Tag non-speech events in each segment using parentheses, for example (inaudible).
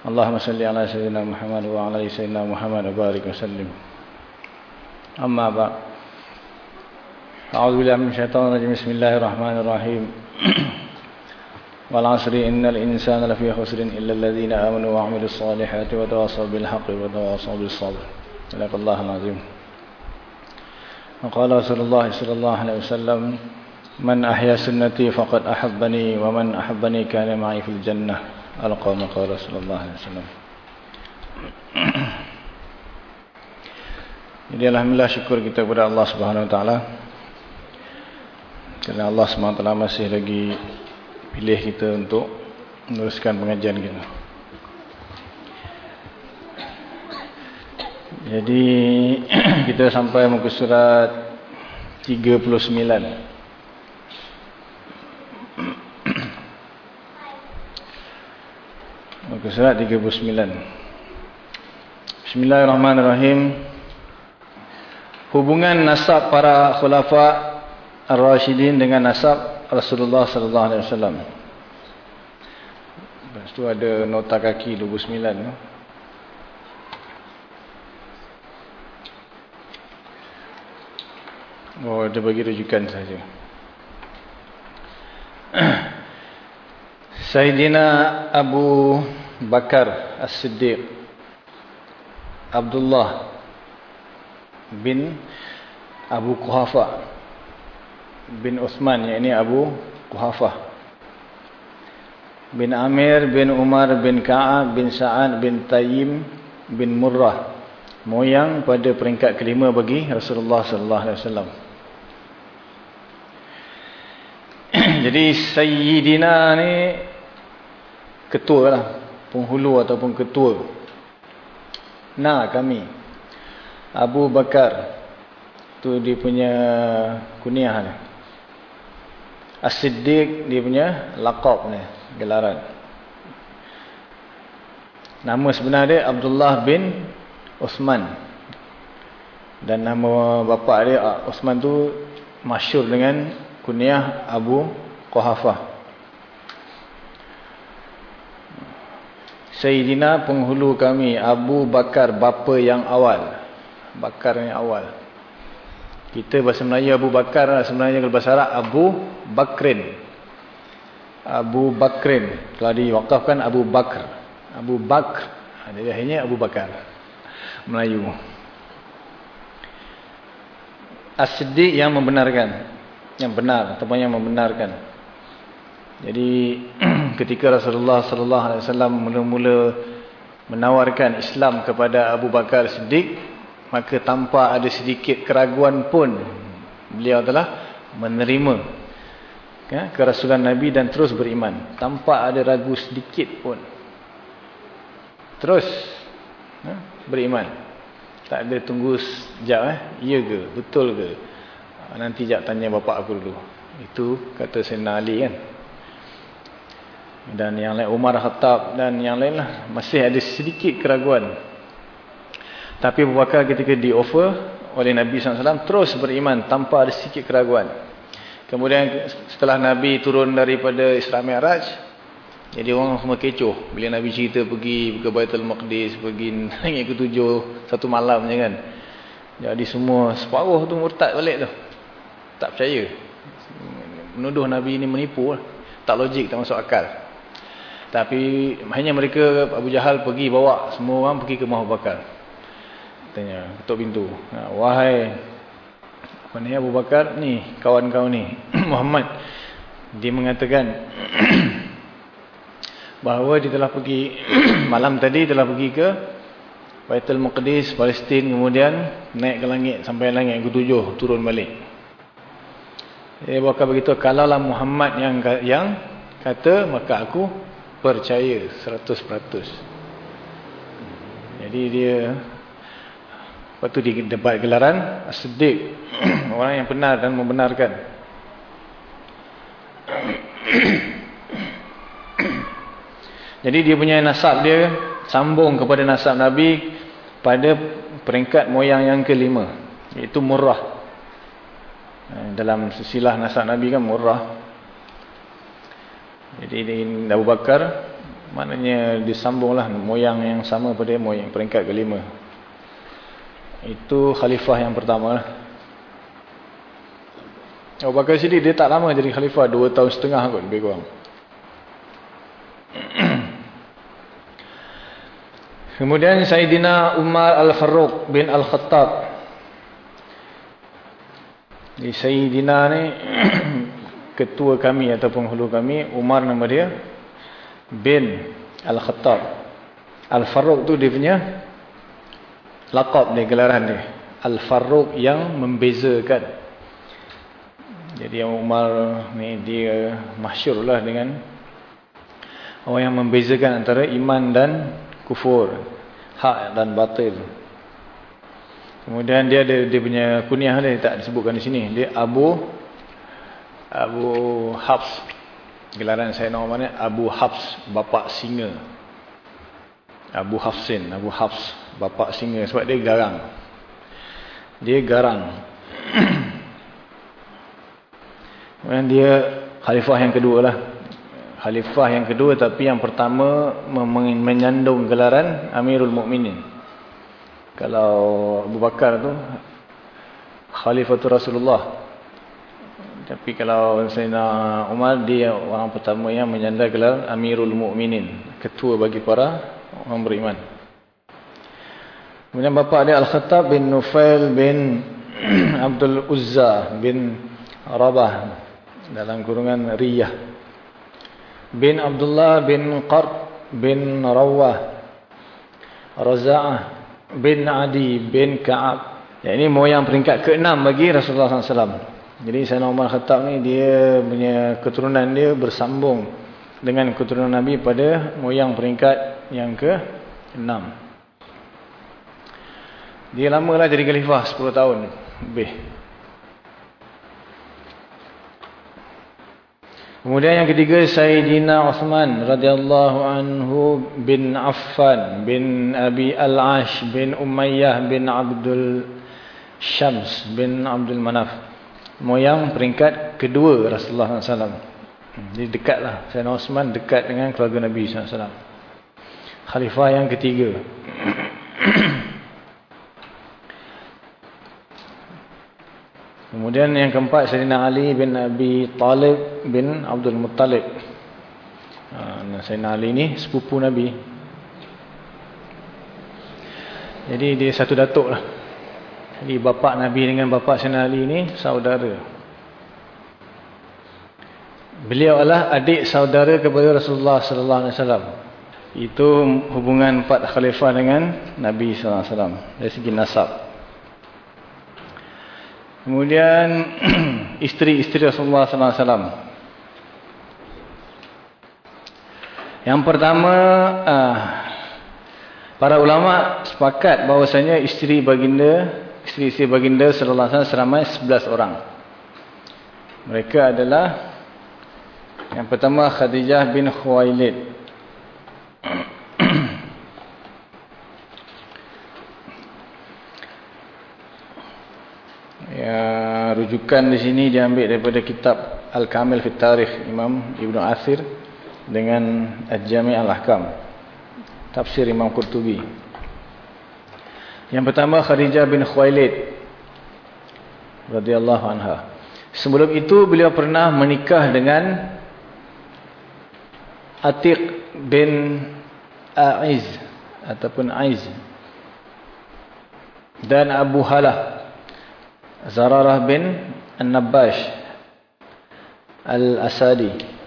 اللهم صل على سيدنا محمد وعلى سيدنا محمد وبارك وسلم. أما بعد أعوذ بالله من الشيطان الرجيم. بسم الله الرحمن الرحيم. (clears throat) والعصر إن الإنسان لفي خسر إلا الذين آمنوا وعملوا الصالحات وتواصوا بالحق وتواصوا بالصبر. صدق الله العظيم. وقال رسول الله صلى الله عليه وسلم من أحيا سنتي فقد أحبني ومن أحبني كان معي في الجنة. Al-Qawma qala sallallahu alaihi wasallam. (clears throat) Jadi alhamdulillah syukur kita kepada Allah Subhanahu wa taala. Kerana Allah Subhanahu wa taala masih lagi pilih kita untuk meneruskan pengajian kita. Jadi (clears throat) kita sampai muka surat 39. Muka surat 39. Bismillahirrahmanirrahim. Hubungan nasab para khulafa ar-rasyidin dengan nasab Rasulullah sallallahu alaihi wasallam. Lepas tu ada nota kaki 29 tu. Oh, dia bagi rujukan saja. (clears throat) Sayyidina Abu Bakar As-Siddiq Abdullah bin Abu Kuhafa bin Uthman yakni Abu Kuhafa bin Amir bin Umar bin Ka'ab bin Sa'ad bin Tayyim bin Murrah moyang pada peringkat kelima bagi Rasulullah sallallahu alaihi wasallam. (clears throat) Jadi Sayyidina ni ketua lah. Penghulu ataupun ketua. Nah kami. Abu Bakar. Tu dia punya kuniah ni. As-Siddiq dia punya laqab ni. Gelaran. Nama sebenar dia Abdullah bin Osman dan nama bapa dia Osman tu masyur dengan kuniah Abu Quhafah Sayyidina penghulu kami Abu Bakar bapa yang awal. Bakar yang awal. Kita bahasa Melayu Abu Bakar sebenarnya kalau bahasa Arab Abu Bakrin. Abu Bakrin telah diwakafkan Abu Bakr. Abu Bakr. Jadi akhirnya Abu Bakar. Melayu. As-Siddiq yang membenarkan. Yang benar ataupun yang membenarkan. Jadi (clears throat) ketika Rasulullah sallallahu alaihi wasallam mula-mula menawarkan Islam kepada Abu Bakar Siddiq, maka tanpa ada sedikit keraguan pun beliau telah menerima ya, kerasulan Nabi dan terus beriman tanpa ada ragu sedikit pun. Terus ya, beriman. Tak ada tunggu sekejap eh. Ya ke? Betul ke? Nanti jap tanya bapak aku dulu. Itu kata Sayyidina Ali kan dan yang lain Umar Khattab dan yang lain lah masih ada sedikit keraguan. Tapi Abu Bakar ketika di offer oleh Nabi SAW terus beriman tanpa ada sedikit keraguan. Kemudian setelah Nabi turun daripada Isra Mi'raj jadi orang semua kecoh. Bila Nabi cerita pergi ke Baitul Maqdis pergi langit (laughs) ketujuh satu malam je kan. Jadi semua separuh tu murtad balik tu. Tak percaya. Menuduh Nabi ini menipu lah. tak logik tak masuk akal tapi hanya mereka Abu Jahal pergi bawa semua orang pergi ke Abu Bakar. Tanya ketuk pintu. Ha, wahai apa ni Abu Bakar ni kawan kau ni (clears throat) Muhammad dia mengatakan (clears throat) bahawa dia telah pergi (clears throat) malam tadi telah pergi ke Baitul Maqdis Palestin kemudian naik ke langit sampai langit ketujuh turun balik. Dia Bakar begitu kalaulah Muhammad yang yang kata maka aku percaya 100%. Jadi dia Lepas tu didapat gelaran As-Siddiq. (clears throat) Orang yang benar dan membenarkan. (clears throat) Jadi dia punya nasab dia sambung kepada nasab Nabi pada peringkat moyang yang kelima. Iaitu murrah. Eh, dalam sisilah nasab Nabi kan murrah. Jadi Abu Bakar maknanya disambunglah moyang yang sama pada moyang peringkat kelima. Itu khalifah yang pertama. Abu Bakar sendiri dia tak lama jadi khalifah. Dua tahun setengah kot lebih kurang. (clears throat) Kemudian Sayyidina Umar Al-Faruq bin Al-Khattab. Di Sayyidina ni (clears throat) ketua kami ataupun hulu kami Umar nama dia bin Al-Khattab. Al-Faruq tu dia punya lakab dia gelaran dia. Al-Faruq yang membezakan. Jadi Umar ni dia masyurlah dengan orang yang membezakan antara iman dan kufur hak dan batil kemudian dia ada dia punya kunyah dia tak disebutkan di sini dia Abu Abu Hafs. Gelaran saya nama mana? Abu Hafs bapa singa. Abu Hafsin Abu Hafs bapa singa. Sebab dia garang. Dia garang. (clears throat) Kemudian dia khalifah yang kedua lah. Khalifah yang kedua tapi yang pertama menyandung gelaran Amirul Mukminin. Kalau Abu Bakar tu Khalifatul Rasulullah. Tapi kalau Sayyidina Umar dia orang pertama yang menyandang gelar Amirul Mukminin, ketua bagi para orang beriman. Kemudian bapa dia Al-Khattab bin Nufail bin (clears throat) Abdul Uzza bin Rabah dalam kurungan Riyah. Bin Abdullah bin Qard bin Rawah Raza'ah bin Adi bin Ka'ab. Ya, ini moyang peringkat ke-6 bagi Rasulullah SAW jadi Sayyidina Umar Khattab ni dia punya keturunan dia bersambung dengan keturunan Nabi pada moyang peringkat yang ke-6 dia lama lah jadi khalifah 10 tahun lebih Kemudian yang ketiga Sayyidina Uthman radhiyallahu anhu bin Affan bin Abi Al-Ash bin Umayyah bin Abdul Syams bin Abdul Manaf. Moyang peringkat kedua Rasulullah SAW. Jadi dekatlah Sayyidina Uthman dekat dengan keluarga Nabi SAW. Khalifah yang ketiga. (coughs) Kemudian yang keempat Sayyidina Ali bin Abi Talib bin Abdul Muttalib. Ha, Sayyidina Ali ni sepupu Nabi. Jadi dia satu datuk lah. Jadi bapa Nabi dengan bapa Sayyidina Ali ni saudara. Beliau adalah adik saudara kepada Rasulullah sallallahu alaihi wasallam. Itu hubungan empat khalifah dengan Nabi sallallahu alaihi wasallam dari segi nasab. Kemudian (clears throat) isteri-isteri Rasulullah sallallahu alaihi wasallam. Yang pertama uh, para ulama sepakat bahwasanya isteri baginda isteri-isteri baginda sallallahu alaihi wasallam seramai 11 orang. Mereka adalah yang pertama Khadijah bin Khuwailid. (clears throat) Ya, rujukan di sini diambil daripada kitab Al-Kamil fi Tarikh Imam Ibn Asir dengan Al-Jami' Al-Ahkam. Tafsir Imam Qurtubi. Yang pertama Khadijah bin Khuwailid radhiyallahu anha. Sebelum itu beliau pernah menikah dengan Atiq bin Aiz ataupun Aiz dan Abu Halah Zararah bin An-Nabash Al-Asadi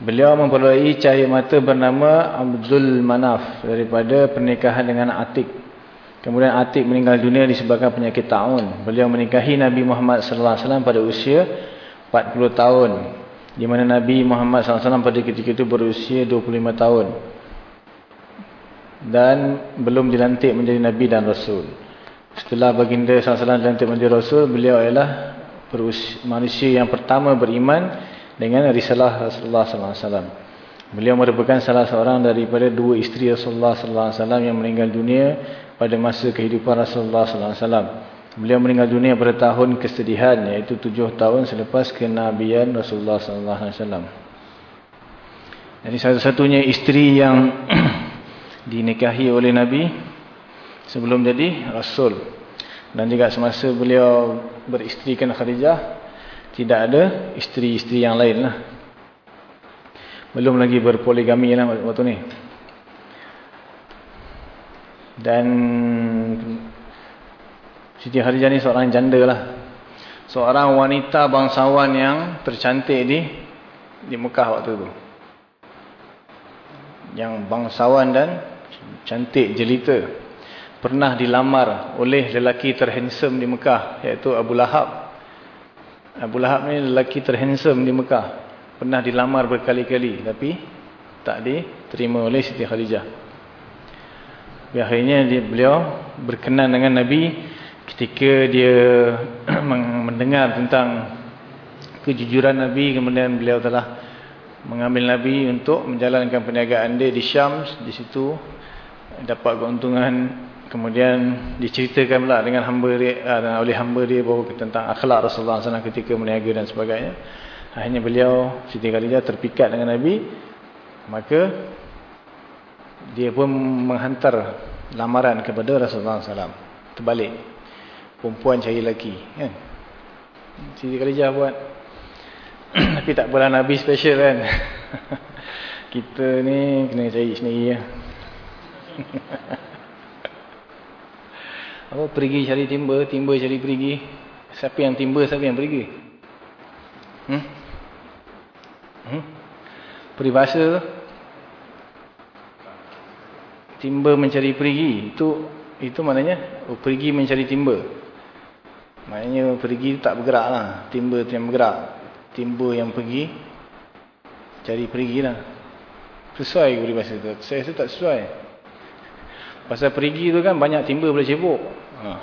Beliau memperoleh cahaya mata bernama Abdul Manaf daripada pernikahan dengan Atik. Kemudian Atik meninggal dunia disebabkan penyakit ta'un. Beliau menikahi Nabi Muhammad SAW pada usia 40 tahun. Di mana Nabi Muhammad SAW pada ketika itu berusia 25 tahun. Dan belum dilantik menjadi Nabi dan Rasul. Setelah baginda SAW dilantik menjadi Rasul, beliau adalah manusia yang pertama beriman dengan risalah Rasulullah SAW. Beliau merupakan salah seorang daripada dua isteri Rasulullah SAW yang meninggal dunia pada masa kehidupan Rasulullah SAW. Beliau meninggal dunia pada tahun kesedihan iaitu tujuh tahun selepas kenabian Rasulullah SAW. Jadi satu-satunya isteri yang (clears throat) dinikahi oleh Nabi sebelum jadi Rasul. Dan juga semasa beliau beristrikan Khadijah, tidak ada isteri-isteri yang lain lah. Belum lagi berpoligami lah waktu ni. Dan Siti Khadijah ni seorang janda lah. Seorang wanita bangsawan yang tercantik di di Mekah waktu tu. Yang bangsawan dan cantik jelita pernah dilamar oleh lelaki terhandsome di Mekah iaitu Abu Lahab. Abu Lahab ni lelaki terhandsome di Mekah. Pernah dilamar berkali-kali tapi tak diterima oleh Siti Khadijah. Akhirnya dia, beliau berkenan dengan Nabi ketika dia (clears throat) mendengar tentang kejujuran Nabi kemudian beliau telah mengambil Nabi untuk menjalankan perniagaan dia di Syam di situ dapat keuntungan Kemudian diceritakan pula dengan hamba dia, uh, oleh hamba dia bahawa tentang akhlak Rasulullah SAW ketika meniaga dan sebagainya. Akhirnya beliau, Siti Khadijah terpikat dengan Nabi. Maka dia pun menghantar lamaran kepada Rasulullah SAW. Terbalik. Perempuan cari lelaki. Kan? Siti Khadijah buat. (clears throat) Tapi tak pula Nabi special kan. (laughs) Kita ni kena cari sendiri ya. (laughs) Apa pergi cari timba, timba cari pergi. Siapa yang timba, siapa yang pergi? Hmm? Hmm? Peribahasa timba mencari pergi. Itu itu maknanya oh, pergi mencari timba. Maknanya pergi tak bergerak lah. Timba tu yang bergerak. Timba yang pergi cari pergi lah. Sesuai ke peribahasa tu? Saya rasa tak sesuai. Pasal perigi tu kan banyak timba boleh cebok. Ha. (laughs)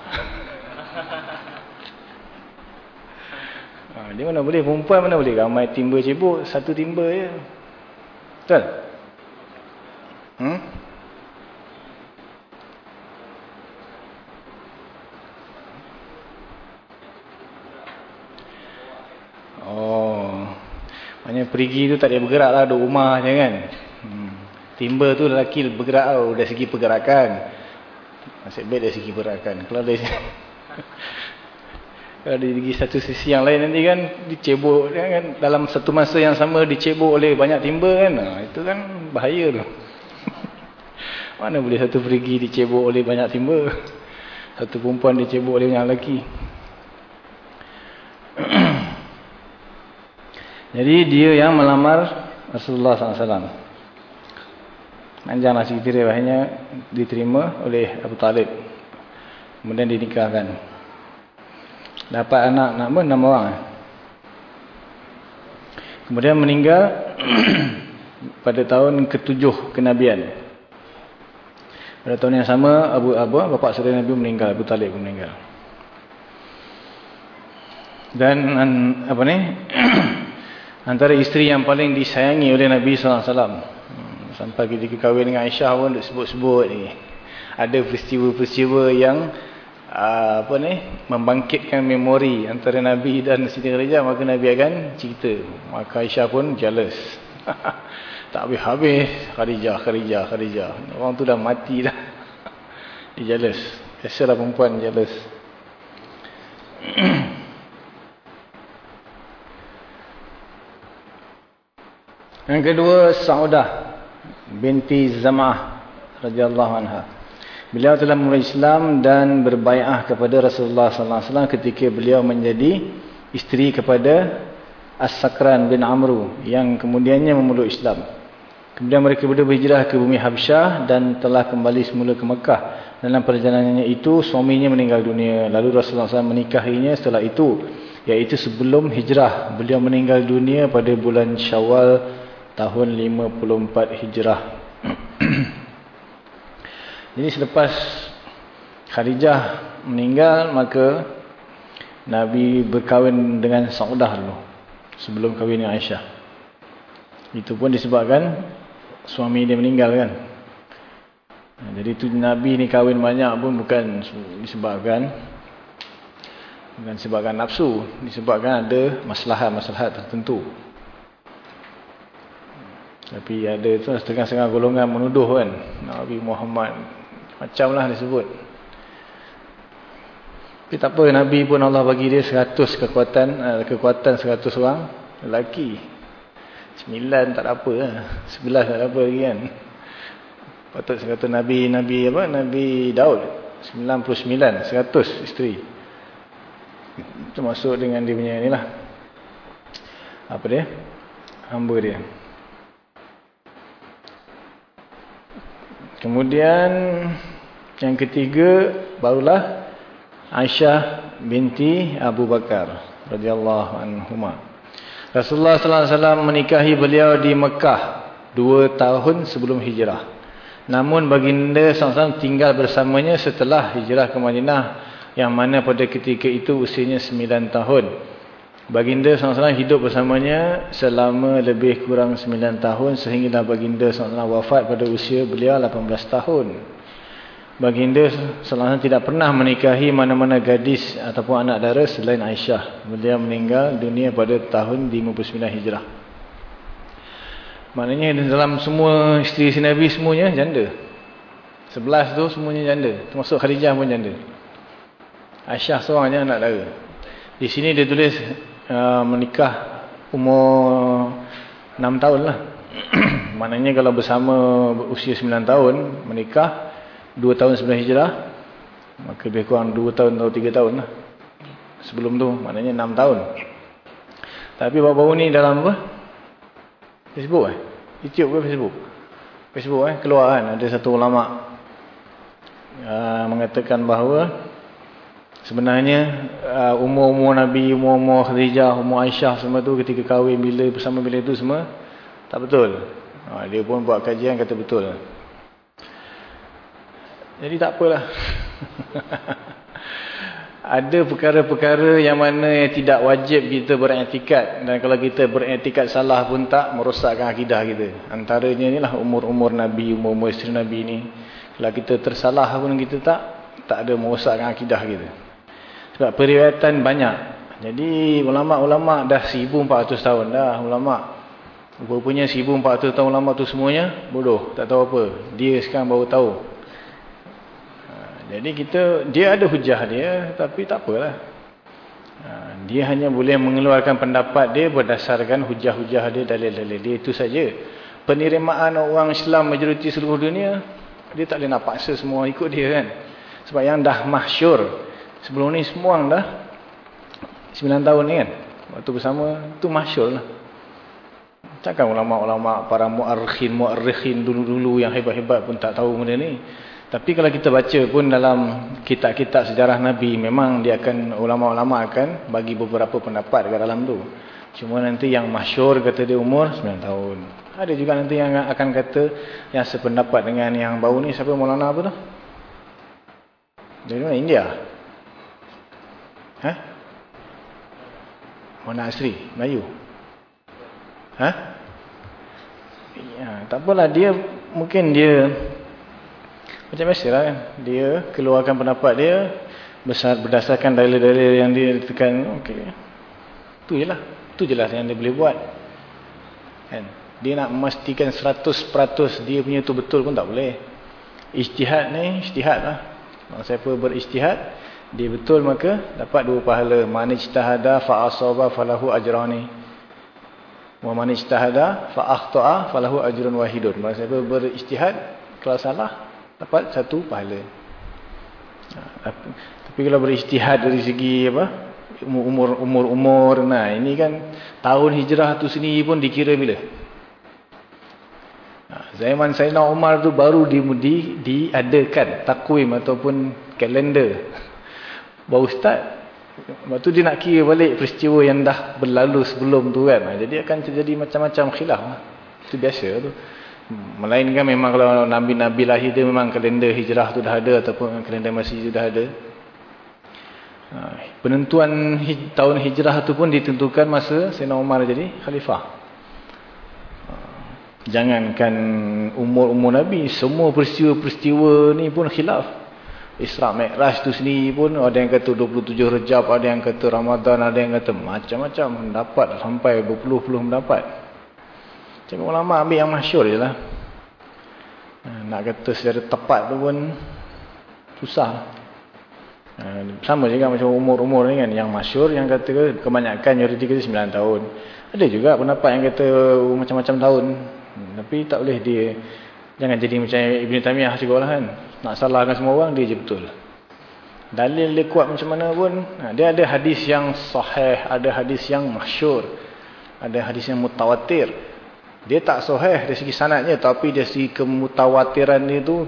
ha. dia mana boleh perempuan mana boleh ramai timba cebok satu timba je. Betul? Hmm? Oh. Maknanya perigi tu tak dia bergerak lah duduk rumah je kan. Hmm. Timba tu lelaki bergerak tau dari segi pergerakan. Nasib baik dari segi pergerakan. Kalau dari (laughs) kalau dari satu sisi yang lain nanti kan dicebok kan dalam satu masa yang sama dicebok oleh banyak timba kan. Nah, itu kan bahaya tu. (laughs) Mana boleh satu pergi dicebok oleh banyak timba. Satu perempuan dicebok oleh banyak lelaki. Jadi dia yang melamar Rasulullah SAW. Panjanglah cerita dia akhirnya diterima oleh Abu Talib. Kemudian dinikahkan. Dapat anak nama enam orang. Kemudian meninggal (clears throat) pada tahun ketujuh kenabian. Pada tahun yang sama Abu Abu bapa saudara Nabi meninggal, Abu Talib meninggal. Dan apa ni? (clears throat) Antara isteri yang paling disayangi oleh Nabi alaihi wasallam Sampai ketika kahwin dengan Aisyah pun sebut-sebut ni. Ada peristiwa-peristiwa yang uh, apa ni membangkitkan memori antara Nabi dan Siti Khadijah maka Nabi akan cerita. Maka Aisyah pun jealous. (laughs) tak habis-habis Khadijah, Khadijah, Khadijah. Orang tu dah mati dah. (laughs) Dia jealous. Biasalah perempuan jealous. (clears throat) Yang kedua Saudah binti Zam'ah radhiyallahu anha. Beliau telah memulai Islam dan berbaiat kepada Rasulullah sallallahu alaihi wasallam ketika beliau menjadi isteri kepada As-Sakran bin Amru yang kemudiannya memeluk Islam. Kemudian mereka berdua berhijrah ke bumi Habsyah dan telah kembali semula ke Mekah. Dalam perjalanannya itu suaminya meninggal dunia. Lalu Rasulullah SAW menikahinya setelah itu. Iaitu sebelum hijrah. Beliau meninggal dunia pada bulan Syawal tahun 54 Hijrah. (clears throat) Jadi selepas Khadijah meninggal maka Nabi berkahwin dengan Saudah dulu sebelum kahwin dengan Aisyah. Itu pun disebabkan suami dia meninggal kan. Jadi tu Nabi ni kahwin banyak pun bukan disebabkan bukan disebabkan nafsu disebabkan ada masalah-masalah tertentu tapi ada tu setengah-setengah golongan menuduh kan. Nabi Muhammad macam lah disebut. Tapi tak apa Nabi pun Allah bagi dia 100 kekuatan eh, kekuatan 100 orang lelaki. 9 tak ada apa lah 11 tak ada apa lagi kan. Patut saya kata Nabi Nabi apa? Nabi Daud. 99 100 isteri. Itu masuk dengan dia punya ni lah apa dia? Hamba dia Kemudian yang ketiga barulah Aisyah binti Abu Bakar radhiyallahu anhuma. Rasulullah sallallahu alaihi wasallam menikahi beliau di Mekah dua tahun sebelum hijrah. Namun baginda sallallahu tinggal bersamanya setelah hijrah ke Madinah yang mana pada ketika itu usianya sembilan tahun. Baginda SAW hidup bersamanya selama lebih kurang 9 tahun sehingga baginda SAW wafat pada usia beliau 18 tahun. Baginda SAW tidak pernah menikahi mana-mana gadis ataupun anak dara selain Aisyah. Beliau meninggal dunia pada tahun 59 Hijrah. Maknanya dalam semua isteri-isteri Nabi semuanya janda. 11 tu semuanya janda. Termasuk Khadijah pun janda. Aisyah seorang je anak dara. Di sini dia tulis uh, menikah umur 6 tahun lah. (clears throat) Maknanya kalau bersama usia 9 tahun, menikah 2 tahun sebelum hijrah, maka lebih kurang 2 tahun atau 3 tahun lah. Sebelum tu, maknanya 6 tahun. Tapi baru-baru ni dalam apa? Facebook eh? YouTube ke Facebook? Facebook eh, keluar kan, ada satu ulama' uh, mengatakan bahawa Sebenarnya uh, umur-umur Nabi, umur-umur Khadijah, umur Aisyah semua tu ketika kahwin bila bersama bila itu semua tak betul. Ha, dia pun buat kajian kata betul. Jadi tak apalah. (laughs) Ada perkara-perkara yang mana yang tidak wajib kita beretikat dan kalau kita beretikat salah pun tak merosakkan akidah kita. Antaranya inilah umur-umur Nabi, umur-umur isteri Nabi ni. Kalau kita tersalah pun kita tak tak ada merosakkan akidah kita. Sebab periwayatan banyak. Jadi ulama-ulama dah 1400 tahun dah ulama. Rupanya 1400 tahun ulama tu semuanya bodoh, tak tahu apa. Dia sekarang baru tahu. Ha, jadi kita dia ada hujah dia tapi tak apalah. Ha, dia hanya boleh mengeluarkan pendapat dia berdasarkan hujah-hujah dia dalil-dalil dia itu saja. Penerimaan orang Islam majoriti seluruh dunia dia tak boleh nak paksa semua ikut dia kan. Sebab yang dah mahsyur Sebelum ni semua dah 9 tahun ni kan. Waktu bersama tu masyur lah. Takkan ulama-ulama para mu'arikhin, mu'arikhin dulu-dulu yang hebat-hebat pun tak tahu benda ni. Tapi kalau kita baca pun dalam kitab-kitab sejarah Nabi, memang dia akan ulama-ulama akan bagi beberapa pendapat dekat dalam tu. Cuma nanti yang masyur kata dia umur 9 tahun. Ada juga nanti yang akan kata yang sependapat dengan yang baru ni. Siapa Maulana apa tu? Dari mana? India. Ha? Mona Asri, Melayu. Ha? Ya, tak apalah dia mungkin dia macam biasalah kan. Dia keluarkan pendapat dia besar berdasarkan dalil-dalil yang dia tekan. Okey. Tu jelah. Tu jelah yang dia boleh buat. Kan? Dia nak memastikan 100% dia punya tu betul pun tak boleh. Ijtihad ni, ijtihad lah. Siapa berijtihad, dia betul maka dapat dua pahala. Man ijtahada fa asaba falahu ajrani. Wa man ijtahada fa akhta'a falahu ajrun wahidun. Maksudnya berijtihad kalau salah dapat satu pahala. Ha, tapi kalau berijtihad dari segi apa? Umur umur umur nah ini kan tahun hijrah tu sendiri pun dikira bila? Ha, zaman Sayyidina Umar tu baru di, di, diadakan takwim ataupun kalender baru start lepas tu dia nak kira balik peristiwa yang dah berlalu sebelum tu kan. Jadi akan terjadi macam-macam khilaf. Itu biasa tu. Melainkan memang kalau Nabi-Nabi lahir dia memang kalender hijrah tu dah ada ataupun kalender masih tu dah ada. Ha, penentuan tahun hijrah tu pun ditentukan masa Sayyidina Umar jadi khalifah. Ha, jangankan umur-umur Nabi, semua peristiwa-peristiwa ni pun khilaf. Isra Mi'raj tu sendiri pun ada yang kata 27 Rejab, ada yang kata Ramadan, ada yang kata macam-macam mendapat sampai berpuluh-puluh mendapat. Cakap ulama ambil yang masyur je lah. Nak kata secara tepat tu pun susah. Sama juga macam umur-umur ni kan. Yang masyur yang kata kebanyakan majoriti kata 9 tahun. Ada juga pendapat yang kata macam-macam tahun. Tapi tak boleh dia Jangan jadi macam Ibn Taymiyah juga lah kan. Nak salahkan semua orang, dia je betul. Dalil dia kuat macam mana pun. Ha, dia ada hadis yang sahih, ada hadis yang masyur. Ada hadis yang mutawatir. Dia tak sahih dari segi sanatnya. Tapi dari segi kemutawatiran dia tu,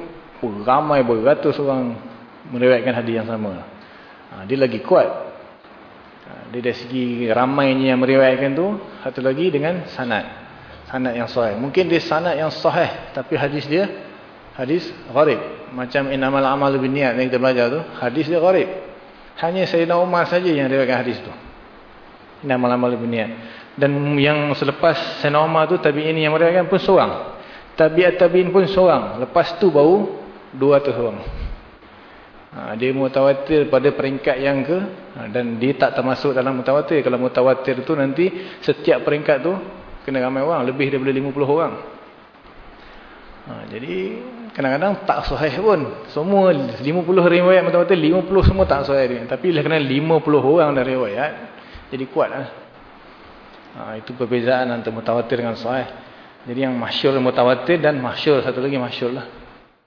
ramai beratus orang meriwayatkan hadis yang sama. Ha, dia lagi kuat. Ha, dia dari segi ramainya yang meriwayatkan tu, satu lagi dengan sanat sanad yang sahih. Mungkin dia sanad yang sahih tapi hadis dia hadis gharib. Macam inamal amal niat yang kita belajar tu, hadis dia gharib. Hanya Sayyidina Umar saja yang riwayatkan hadis tu. Inamal amal niat. Dan yang selepas Sayyidina Umar tu tabi'in yang meriwayatkan pun seorang. Tabi'at tabi'in pun seorang. Lepas tu baru 200 orang. Ha, dia mutawatir pada peringkat yang ke ha, dan dia tak termasuk dalam mutawatir. Kalau mutawatir tu nanti setiap peringkat tu kena ramai orang lebih daripada 50 orang ha, jadi kadang-kadang tak sahih pun. Semua 50 riwayat mata-mata 50 semua tak sahih tapi lah kena 50 orang dari riwayat jadi kuat lah. ha, itu perbezaan antara mutawatir dengan sahih. Jadi yang masyur mutawatir dan masyur satu lagi masyur lah.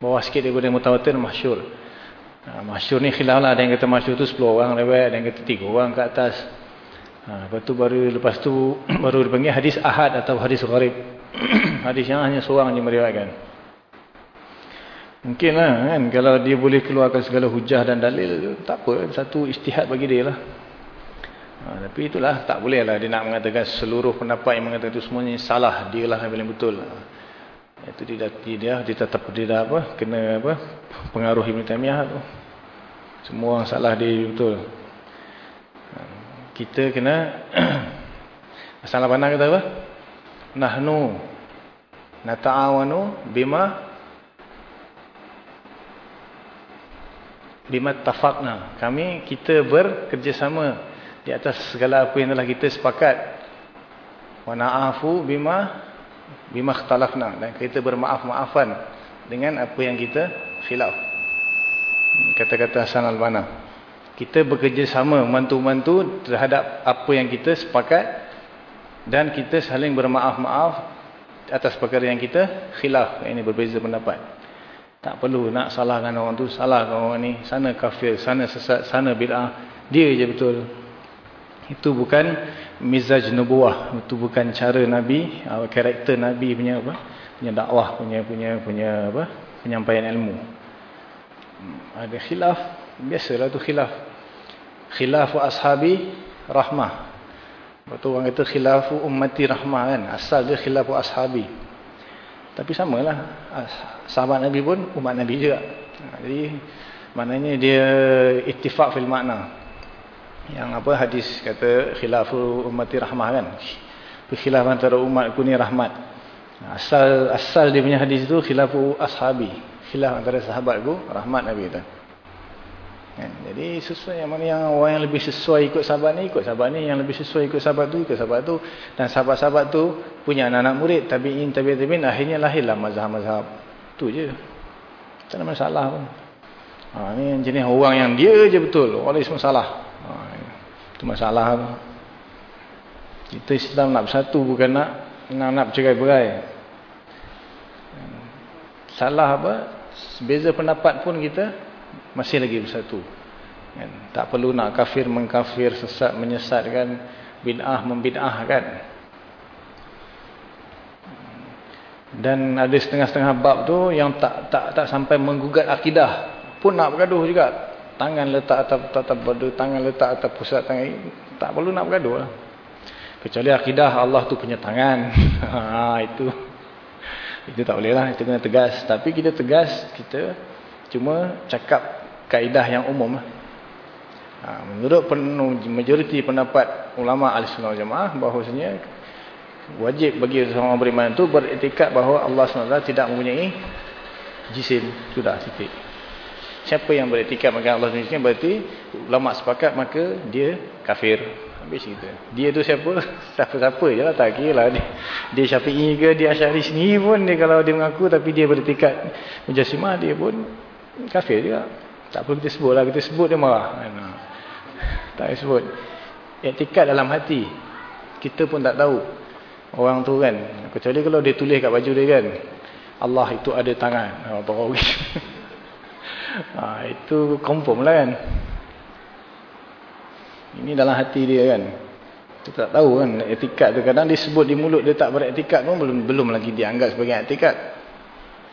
Bawah sikit daripada mutawatir masyur ha, masyur ni khilaf lah. Ada yang kata masyur tu 10 orang riwayat ada yang kata 3 orang ke atas. Ha, lepas tu baru lepas tu (clears throat) baru dipanggil hadis ahad atau hadis gharib. (clears throat) hadis yang hanya seorang yang meriwayatkan. Mungkinlah kan kalau dia boleh keluarkan segala hujah dan dalil tak apa satu istihad bagi dia lah. Ha, tapi itulah tak boleh lah dia nak mengatakan seluruh pendapat yang mengatakan itu semuanya salah dia lah yang paling betul. Ha, itu dia dia dia tetap dia dah apa kena apa pengaruh Ibn Taymiyah tu. Semua salah dia betul kita kena (clears throat) asal pandang kata apa nahnu nata'awanu bima bima tafaqna kami kita bekerjasama di atas segala apa yang telah kita sepakat. Wa na'afu bima bima ikhtalafna. Dan kita bermaaf-maafan dengan apa yang kita khilaf. Kata-kata Hasan al-Banna kita bekerjasama mantu-mantu terhadap apa yang kita sepakat dan kita saling bermaaf-maaf atas perkara yang kita khilaf. Ini berbeza pendapat tak perlu nak salahkan orang tu salahkan orang ni. Sana kafir sana sesat sana bid'ah. Dia je betul. Itu bukan mizaj nubuah itu bukan cara nabi karakter nabi punya apa? Punya dakwah punya punya punya apa? Penyampaian ilmu. Ada khilaf. Biasalah tu khilaf. Khilafu ashabi rahmah. Waktu orang kata khilafu ummati rahmah kan? Asal dia khilafu ashabi tapi samalah. Sahabat Nabi pun umat Nabi juga. Ha, jadi maknanya dia ittifaq fil makna. Yang apa hadis kata khilafu ummati rahmah kan? Khilaf antara umatku ni rahmat. Asal asal dia punya hadis tu khilafu ashabi. Khilaf antara sahabatku rahmat Nabi tu Kan? Jadi sesuai yang mana yang orang yang lebih sesuai ikut sahabat ni, ikut sahabat ni. Yang lebih sesuai ikut sahabat tu, ikut sahabat tu. Dan sahabat-sahabat tu punya anak-anak murid. Tabi'in, tabi'in, tabi'in. Akhirnya lahirlah mazhab-mazhab. Itu je. Tak ada masalah pun. Ha, ni jenis orang yang dia je betul. Lain semua salah. Ha, itu masalah tu. Kita Islam nak bersatu bukan nak nak, nak bercerai-berai. Salah apa? Beza pendapat pun kita masih lagi bersatu. Kan? tak perlu nak kafir mengkafir sesat menyesatkan bid'ah membid'ahkan dan ada setengah-setengah bab tu yang tak tak tak sampai menggugat akidah. Pun nak bergaduh juga. Tangan letak atas atas badu tangan letak atas pusat tangan. Tak perlu nak bergaduh lah. kecuali akidah Allah tu punya tangan. (laughs) Ha, itu. Itu tak boleh lah. Itu kena tegas. Tapi kita tegas kita cuma cakap kaedah yang umum lah. Ha, menurut penuh, majoriti pendapat ulama al-sunnah jamaah bahawasanya wajib bagi seorang beriman itu beretikat bahawa Allah SWT tidak mempunyai jisim. Sudah, titik. Siapa yang beretikat maka Allah SWT berarti ulama sepakat maka dia kafir. Habis cerita. Dia tu siapa? (laughs) Siapa-siapa je lah. Tak kira lah. Dia, dia syafi'i ke, dia asyari sendiri pun. Dia kalau dia mengaku tapi dia beretikat mujasimah, dia pun kafir juga. Tak perlu kita sebut lah. Kita sebut dia marah. Tak payah sebut. Etikat dalam hati. Kita pun tak tahu. Orang tu kan. Kecuali kalau dia tulis kat baju dia kan. Allah itu ada tangan. Ha, (laughs) Itu confirm lah kan. Ini dalam hati dia kan. Kita tak tahu kan etikat tu. Kadang disebut di mulut dia tak beretikat pun belum belum lagi dianggap sebagai etikat.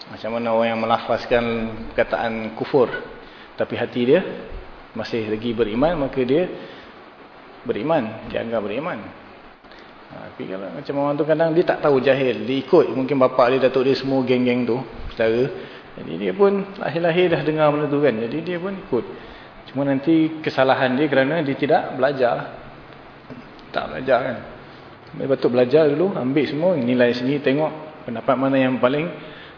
Macam mana orang yang melafazkan perkataan kufur. Tapi hati dia masih lagi beriman. Maka dia beriman. Dianggap beriman. Ha, tapi kalau macam orang tu kadang dia tak tahu jahil. Dia ikut. Mungkin bapak dia, datuk dia semua geng-geng tu. Saudara. Jadi dia pun lahir-lahir dah dengar benda tu kan. Jadi dia pun ikut. Cuma nanti kesalahan dia kerana dia tidak belajar. Tak belajar kan. Dia patut belajar dulu, ambil semua, nilai sini, tengok pendapat mana yang paling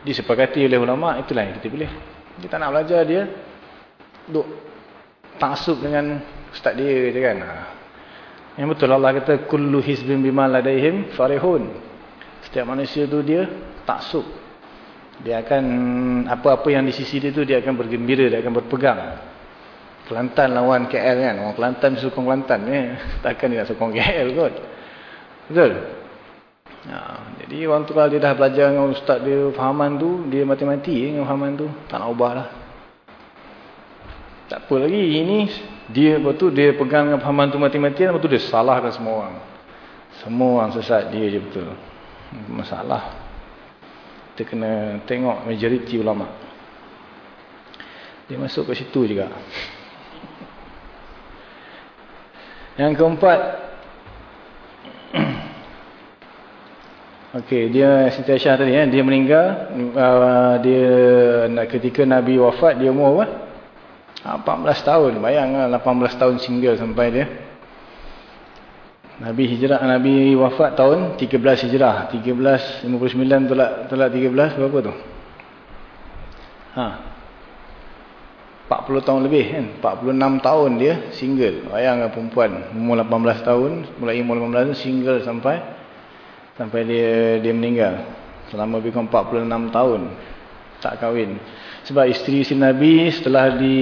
disepakati oleh ulama, itulah yang kita pilih. Dia tak nak belajar, dia duk taksub dengan ustaz dia je kan. Ha. Yang betul Allah kata, Kullu hizbin bima ladaihim farihun. Setiap manusia tu dia taksub. Dia akan, apa-apa yang di sisi dia tu, dia akan bergembira, dia akan berpegang. Kelantan lawan KL kan. Orang Kelantan sokong Kelantan. Eh. (laughs) Takkan dia nak sokong KL kot. Betul? Ha, jadi orang tu kalau dia dah belajar dengan ustaz dia fahaman tu. Dia mati-mati eh, dengan fahaman tu. Tak nak ubah lah. Tak apa lagi. Ini dia betul dia pegang dengan fahaman tu mati-mati. Lepas tu dia salahkan semua orang. Semua orang sesat dia je betul. Masalah. Kita kena tengok majoriti ulama. Dia masuk ke situ juga. Yang keempat Okey, dia Siti Aisyah tadi eh, dia meninggal uh, dia ketika Nabi wafat dia umur apa? 18 tahun. Bayanglah 18 tahun single sampai dia. Nabi hijrah Nabi wafat tahun 13 Hijrah. 1359 tolak tolak 13 berapa tu? Ha. 40 tahun lebih kan 46 tahun dia single bayangkan perempuan umur 18 tahun mulai umur 18 tahun single sampai sampai dia dia meninggal selama lebih kurang 46 tahun tak kahwin sebab isteri si Nabi setelah di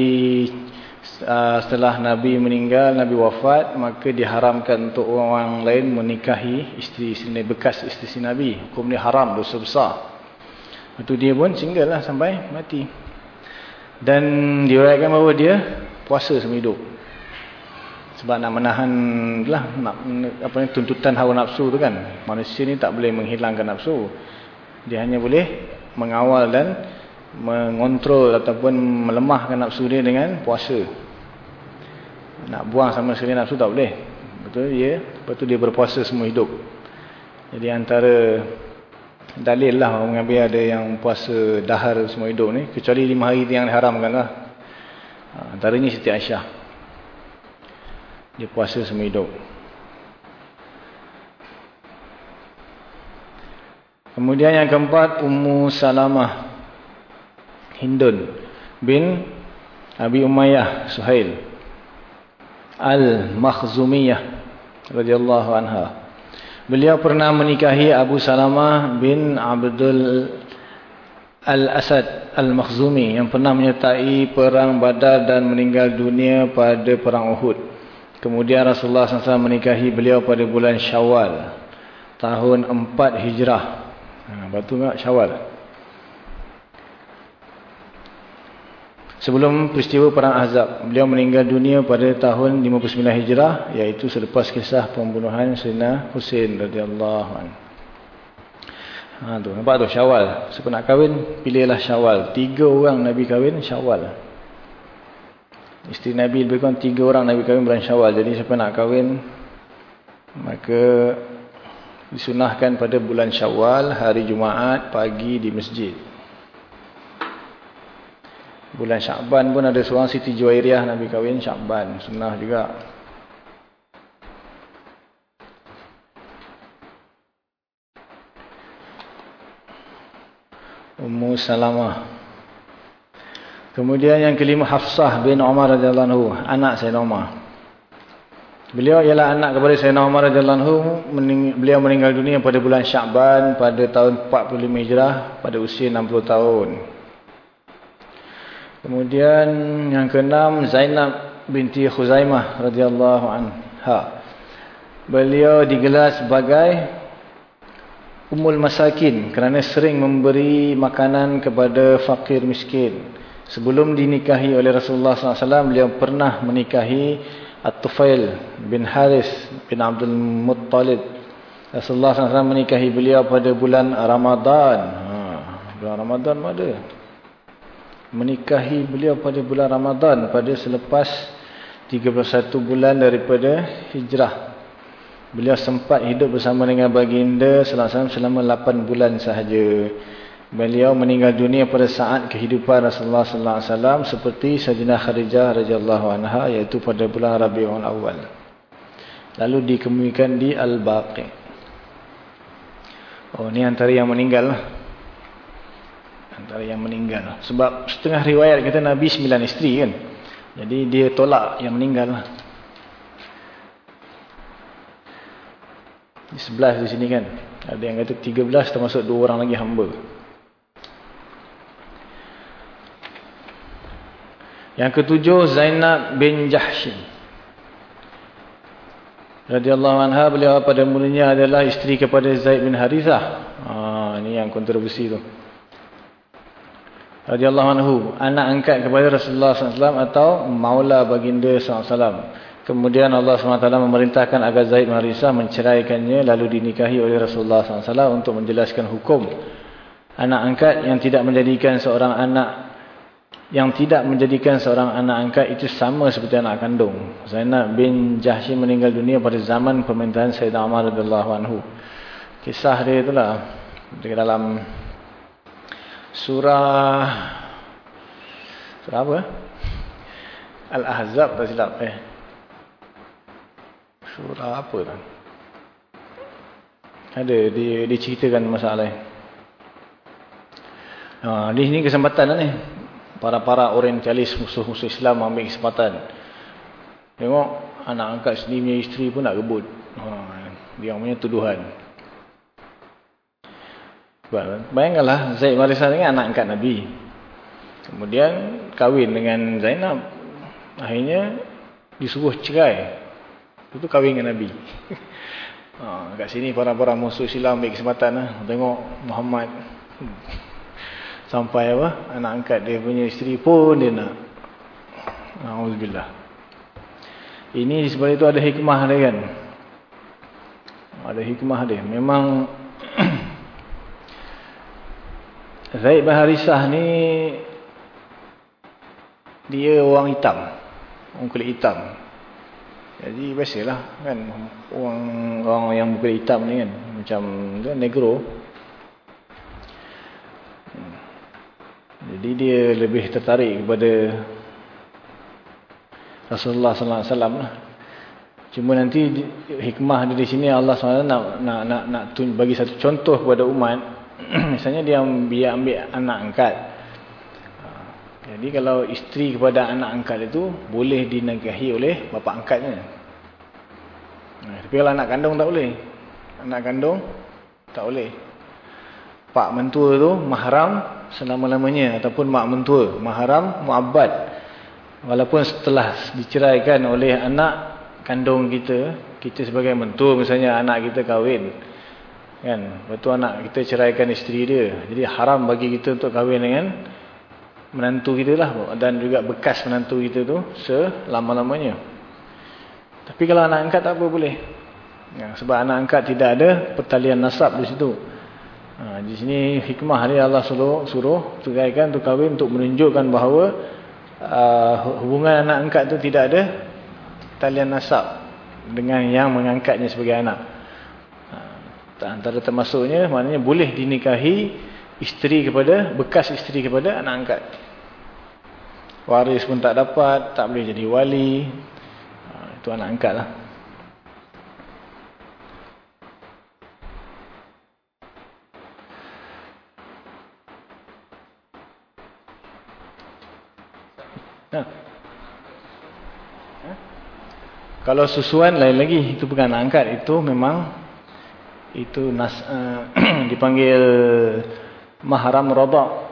uh, setelah Nabi meninggal Nabi wafat maka diharamkan untuk orang lain menikahi isteri-isteri Nabi bekas isteri si Nabi hukum ni haram dosa besar itu dia pun single lah sampai mati dan diuraikan bahawa dia puasa semua hidup. Sebab nak menahan lah, nak, apa ni, tuntutan hawa nafsu tu kan. Manusia ni tak boleh menghilangkan nafsu. Dia hanya boleh mengawal dan mengontrol ataupun melemahkan nafsu dia dengan puasa. Nak buang sama sekali nafsu tak boleh. Betul dia, betul dia berpuasa semua hidup. Jadi antara dalil lah orang mengambil ada yang puasa dahar semua hidup ni kecuali lima hari yang diharamkan lah ha, antaranya Siti Aisyah dia puasa semua hidup kemudian yang keempat Ummu Salamah Hindun bin Abi Umayyah Suhail Al-Makhzumiyah radhiyallahu anha Beliau pernah menikahi Abu Salamah bin Abdul Al-Asad Al-Makhzumi yang pernah menyertai perang Badar dan meninggal dunia pada perang Uhud. Kemudian Rasulullah SAW menikahi beliau pada bulan Syawal tahun 4 Hijrah. Ha, batu tak Syawal. Sebelum peristiwa Perang Ahzab, beliau meninggal dunia pada tahun 59 Hijrah, iaitu selepas kisah pembunuhan Sayyidina Hussein radhiyallahu anhu. Ha tu, nampak tu Syawal. Siapa nak kahwin, pilihlah Syawal. Tiga orang Nabi kahwin Syawal. Isteri Nabi lebih kurang tiga orang Nabi kahwin bulan Syawal. Jadi siapa nak kahwin, maka disunahkan pada bulan Syawal, hari Jumaat, pagi di masjid. Bulan Syakban pun ada seorang Siti Juwairiyah Nabi kahwin Syakban. Sunnah juga. Ummu Salamah. Kemudian yang kelima Hafsah bin Umar radhiyallahu anak Sayyidina Umar. Beliau ialah anak kepada Sayyidina Umar radhiyallahu anhu, beliau meninggal dunia pada bulan Syakban pada tahun 45 Hijrah pada usia 60 tahun. Kemudian yang keenam Zainab binti Khuzaimah radhiyallahu anha. Beliau digelar sebagai Ummul Masakin kerana sering memberi makanan kepada fakir miskin. Sebelum dinikahi oleh Rasulullah SAW, beliau pernah menikahi At-Tufail bin Haris bin Abdul Muttalib. Rasulullah SAW menikahi beliau pada bulan Ramadan. Ha, bulan Ramadan ada. Menikahi beliau pada bulan Ramadan pada selepas 31 bulan daripada hijrah. Beliau sempat hidup bersama dengan baginda selama 8 bulan sahaja. Beliau meninggal dunia pada saat kehidupan Rasulullah sallallahu alaihi wasallam seperti Sayyidina Khadijah radhiyallahu anha iaitu pada bulan Rabiul Awal. Lalu dikemukakan di Al-Baqi. Oh ni antara yang meninggal lah. Antara yang meninggal. Sebab setengah riwayat kata Nabi 9 isteri kan. Jadi dia tolak yang meninggal lah. Di sebelah di sini kan. Ada yang kata 13 termasuk dua orang lagi hamba. Yang ketujuh Zainab bin Jahshin. Radiyallahu anha beliau pada mulanya adalah isteri kepada Zaid bin Harithah. Ha, ini yang kontroversi tu. Radiyallahu anhu. Anak angkat kepada Rasulullah SAW atau maula baginda SAW. Kemudian Allah SWT memerintahkan agar Zaid bin Harithah menceraikannya lalu dinikahi oleh Rasulullah SAW untuk menjelaskan hukum. Anak angkat yang tidak menjadikan seorang anak yang tidak menjadikan seorang anak angkat itu sama seperti anak kandung. Zainab bin Jahsy meninggal dunia pada zaman pemerintahan Sayyidina Umar radhiyallahu anhu. Kisah dia itulah di dalam surah surah apa? Al-Ahzab tak eh. Surah apa tu? Ada dia diceritakan masalah. Ha, di sini kesempatan lah ni. Para-para orientalis musuh-musuh Islam ambil kesempatan. Tengok anak angkat sendiri punya isteri pun nak rebut. Ha, dia punya tuduhan. Bayangkanlah Zaid Marisa dengan anak angkat Nabi. Kemudian kahwin dengan Zainab. Akhirnya disuruh cerai. Itu kahwin dengan Nabi. (laughs) ha, kat sini para-para musuh Islam ambil kesempatan lah. Tengok Muhammad. Sampai apa? Anak angkat dia punya isteri pun dia nak. Alhamdulillah. Ini sebab itu ada hikmah dia kan. Ada hikmah dia. Memang (clears throat) Zaid bin Harisah ni dia orang hitam. Orang kulit hitam. Jadi biasalah kan orang orang yang berkulit hitam ni kan macam dia negro. Jadi dia lebih tertarik kepada Rasulullah sallallahu alaihi wasallam lah. Cuma nanti hikmah dia di sini Allah SWT nak nak nak nak bagi satu contoh kepada umat. (clears throat) Misalnya dia dia ambil anak angkat. Jadi kalau isteri kepada anak angkat itu boleh dinikahi oleh bapa angkatnya. Tapi kalau anak kandung tak boleh. Anak kandung tak boleh. Pak mentua tu mahram selama-lamanya ataupun mak mentua mahram muabbad. Walaupun setelah diceraikan oleh anak kandung kita, kita sebagai mentua misalnya anak kita kahwin. Kan? Betul anak kita ceraikan isteri dia. Jadi haram bagi kita untuk kahwin dengan menantu kita lah dan juga bekas menantu kita tu selama-lamanya. Tapi kalau anak angkat tak apa boleh. Ya, sebab anak angkat tidak ada pertalian nasab di situ. Ha, di sini hikmah dia Allah suruh suruh tegaikan untuk kahwin untuk menunjukkan bahawa uh, hubungan anak angkat tu tidak ada talian nasab dengan yang mengangkatnya sebagai anak. Ha, antara termasuknya maknanya boleh dinikahi isteri kepada bekas isteri kepada anak angkat. waris pun tak dapat, tak boleh jadi wali. Ha, itu anak angkat lah. Ha. Ha? Kalau susuan lain lagi, itu bukan angkat. Itu memang itu nas, uh, (clears throat) dipanggil mahram rodak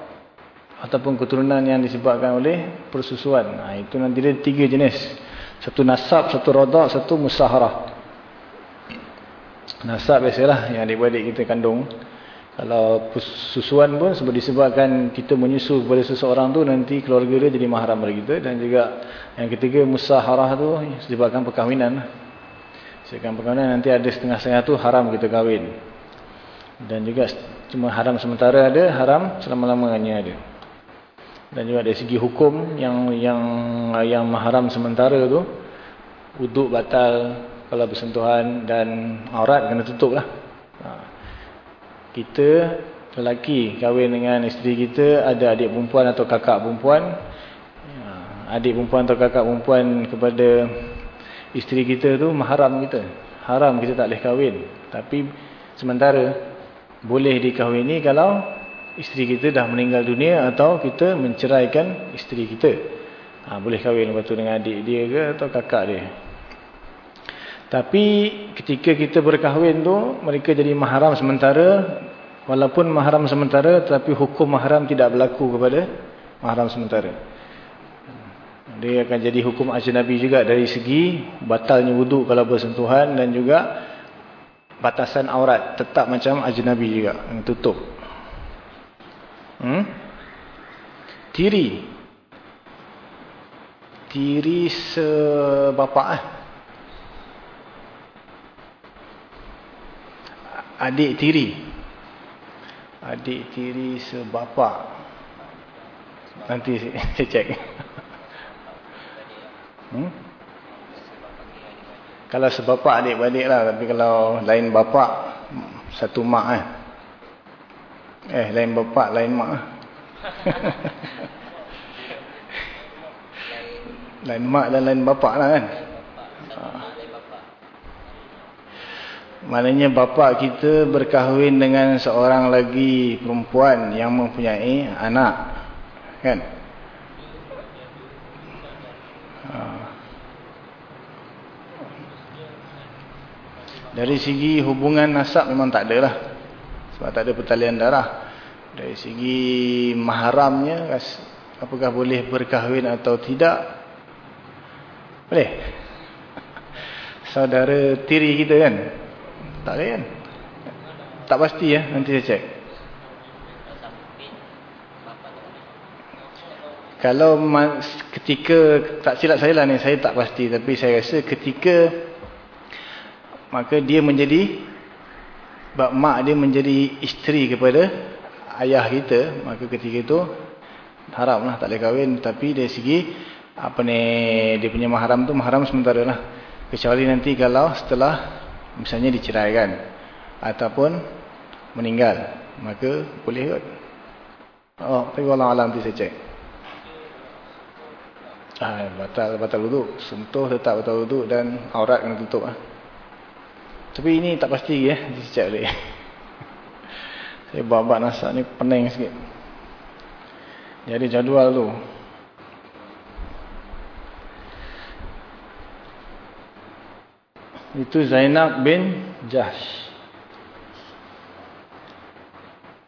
ataupun keturunan yang disebabkan oleh persusuan. Ha, itu nanti dia tiga jenis. Satu nasab, satu rodak, satu musaharah. Nasab biasalah yang adik-adik kita kandung. Kalau susuan pun sebab disebabkan kita menyusu kepada seseorang tu nanti keluarga dia jadi mahram bagi kita dan juga yang ketiga musaharah tu disebabkan perkahwinan. Sebabkan perkahwinan nanti ada setengah-setengah tu haram kita kahwin. Dan juga cuma haram sementara ada, haram selama-lamanya ada. Dan juga dari segi hukum yang yang yang mahram sementara tu wuduk batal kalau bersentuhan dan aurat kena tutup lah. Kita lelaki kahwin dengan isteri kita ada adik perempuan atau kakak perempuan. Ya, adik perempuan atau kakak perempuan kepada isteri kita tu mahram kita. Haram kita tak boleh kahwin. Tapi sementara boleh dikahwini kalau isteri kita dah meninggal dunia atau kita menceraikan isteri kita. Ha, boleh kahwin lepas tu dengan adik dia ke atau kakak dia. Tapi ketika kita berkahwin tu mereka jadi mahram sementara walaupun mahram sementara tapi hukum mahram tidak berlaku kepada mahram sementara. Dia akan jadi hukum ajnabi juga dari segi batalnya wuduk kalau bersentuhan dan juga batasan aurat tetap macam ajnabi juga yang tutup. Hmm? Tiri. Tiri sebapak eh. adik tiri adik tiri sebapak. Nanti (laughs) saya cek. Hmm? kalau sebapak adik-adik lah tapi kalau lain bapak satu mak eh. Eh lain bapak lain mak. (laughs) Lain mak dan lain bapak lah kan Maknanya bapa kita berkahwin dengan seorang lagi perempuan yang mempunyai anak. Kan? Ha. Dari segi hubungan nasab memang tak ada lah. Sebab tak ada pertalian darah. Dari segi mahramnya, apakah boleh berkahwin atau tidak? Boleh. (laughs) Saudara tiri kita kan? Tak ada kan? Tak pasti ya, nanti saya cek. Kalau ketika, tak silap saya lah ni, saya tak pasti. Tapi saya rasa ketika, maka dia menjadi, bab mak dia menjadi isteri kepada ayah kita, maka ketika itu, haram lah, tak boleh kahwin. Tapi dari segi, apa ni, dia punya mahram tu, mahram sementara lah. Kecuali nanti kalau setelah misalnya diceraikan ataupun meninggal maka boleh kot. Oh tapi Allah alam nanti saya cek. Ah, batal batal wuduk sentuh tetap batal wuduk dan aurat kena tutup ah. tapi ini tak pasti ya saya cek boleh (laughs) saya buat-buat ni pening sikit. Jadi jadual tu Itu Zainab bin Jahsh.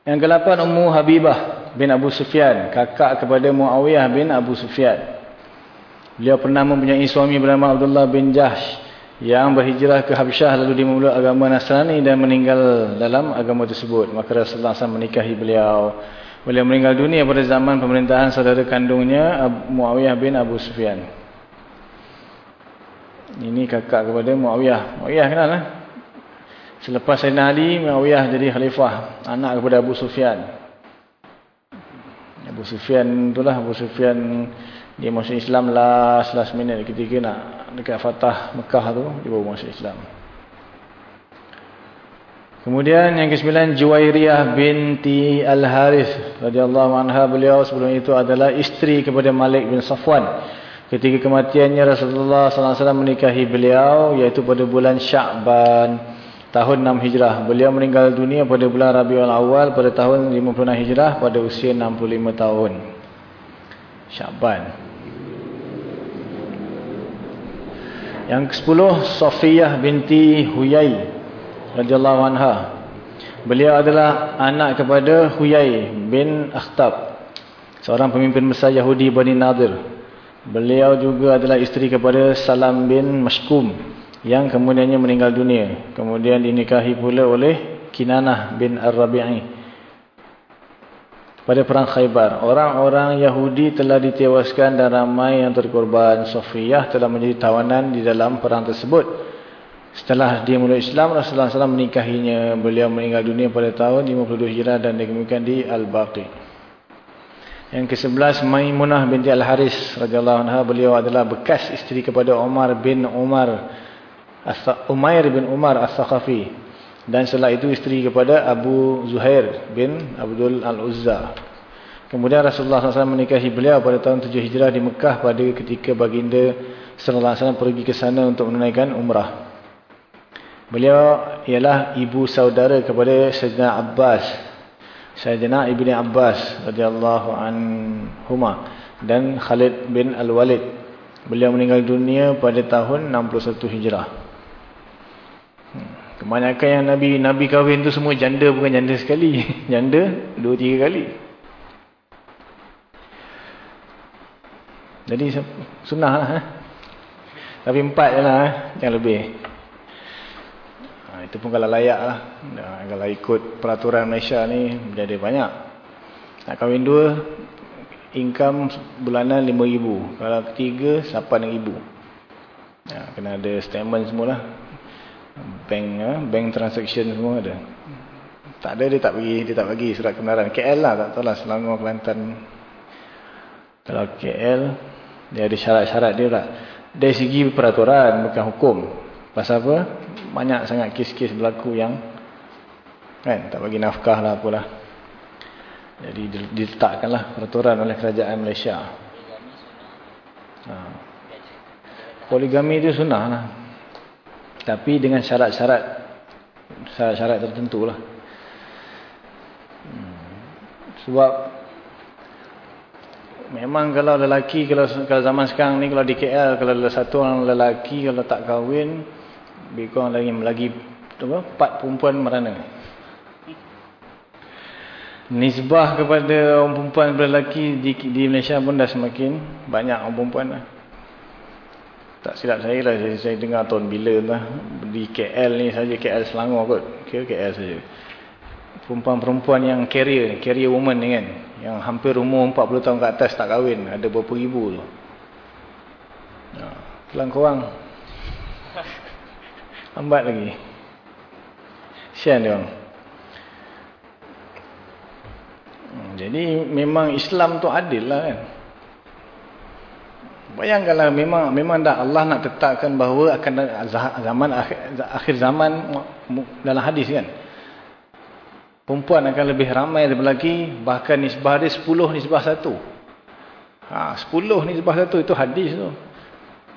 Yang ke-8 Ummu Habibah bin Abu Sufyan, kakak kepada Muawiyah bin Abu Sufyan. Beliau pernah mempunyai suami bernama Abdullah bin Jahsh yang berhijrah ke Habsyah lalu dia agama Nasrani dan meninggal dalam agama tersebut. Maka Rasulullah SAW menikahi beliau. Beliau meninggal dunia pada zaman pemerintahan saudara kandungnya Muawiyah bin Abu Sufyan. Ini kakak kepada Muawiyah. Muawiyah kenal lah. Selepas Sayyidina Ali, Muawiyah jadi khalifah. Anak kepada Abu Sufyan. Abu Sufyan itulah. Abu Sufyan dia masuk Islam last last minute ketika nak dekat Fatah Mekah tu. Dia baru masuk Islam. Kemudian yang kesembilan Juwairiyah binti Al-Harith radhiyallahu anha beliau sebelum itu adalah isteri kepada Malik bin Safwan. Ketika kematiannya Rasulullah wasallam menikahi beliau iaitu pada bulan Sya'ban tahun 6 Hijrah. Beliau meninggal dunia pada bulan Rabiul Awal pada tahun 56 Hijrah pada usia 65 tahun. Sya'ban. Yang ke-10 Safiyah binti Huyai radhiyallahu anha. Beliau adalah anak kepada Huyai bin Akhtab, seorang pemimpin besar Yahudi Bani Nadir. Beliau juga adalah isteri kepada Salam bin Mashkum yang kemudiannya meninggal dunia. Kemudian dinikahi pula oleh Kinanah bin Ar-Rabi'i. Pada perang Khaybar, orang-orang Yahudi telah ditewaskan dan ramai yang terkorban. Sofiyah telah menjadi tawanan di dalam perang tersebut. Setelah dia mula Islam, Rasulullah SAW menikahinya. Beliau meninggal dunia pada tahun 52 Hijrah dan dikemukakan di Al-Baqi. Yang ke-11, Maimunah binti Al-Haris radhiyallahu anha. Beliau adalah bekas isteri kepada Umar bin Umar Umair bin Umar As-Sakhafi. Dan setelah itu isteri kepada Abu Zuhair bin Abdul Al-Uzza. Kemudian Rasulullah SAW menikahi beliau pada tahun 7 Hijrah di Mekah pada ketika baginda Sallallahu Alaihi Wasallam pergi ke sana untuk menunaikan umrah. Beliau ialah ibu saudara kepada Sayyidina Abbas. Sayyidina Ibni Abbas radhiyallahu anhuma dan Khalid bin Al-Walid. Beliau meninggal dunia pada tahun 61 Hijrah. Hmm. Kebanyakan yang Nabi Nabi kahwin tu semua janda bukan janda sekali. (laughs) Janda dua tiga kali. Jadi sunnah lah. Eh? Tapi empat je lah. Eh? Yang lebih itu pun kalau layak lah. Kalau ikut peraturan Malaysia ni jadi banyak. Nak kahwin dua, income bulanan RM5,000. Kalau tiga, RM8,000. Ya, kena ada statement semua lah. Bank, bank transaction semua ada. Tak ada dia tak bagi, dia tak bagi surat kebenaran. KL lah, tak tahu lah Selangor, Kelantan. Kalau KL, dia ada syarat-syarat dia tak. Dari segi peraturan, bukan hukum. Pasal apa? Banyak sangat kes-kes berlaku yang kan tak bagi nafkah lah apalah. Jadi diletakkanlah peraturan oleh kerajaan Malaysia. Ha. Poligami itu sunnah lah. Tapi dengan syarat-syarat syarat-syarat tertentu lah. Hmm. Sebab memang kalau lelaki kalau, kalau zaman sekarang ni kalau di KL kalau satu orang lelaki kalau tak kahwin lebih kurang lagi lagi apa, empat perempuan merana. Nisbah kepada orang perempuan dan lelaki di, di Malaysia pun dah semakin banyak orang perempuan lah. Tak silap saya lah, saya, saya dengar tahun bila lah. Di KL ni saja KL Selangor kot. Kira KL saja. Perempuan-perempuan yang carrier, carrier woman ni kan. Yang hampir umur 40 tahun ke atas tak kahwin. Ada berapa ribu tu. Kelang korang. (laughs) Lambat lagi. Sian dia. Hmm, jadi memang Islam tu adil lah kan. Bayangkanlah memang memang dah Allah nak tetapkan bahawa akan zaman akhir, zaman dalam hadis kan. Perempuan akan lebih ramai daripada lelaki bahkan nisbah dia 10 nisbah 1. Ha 10 nisbah 1 itu hadis tu.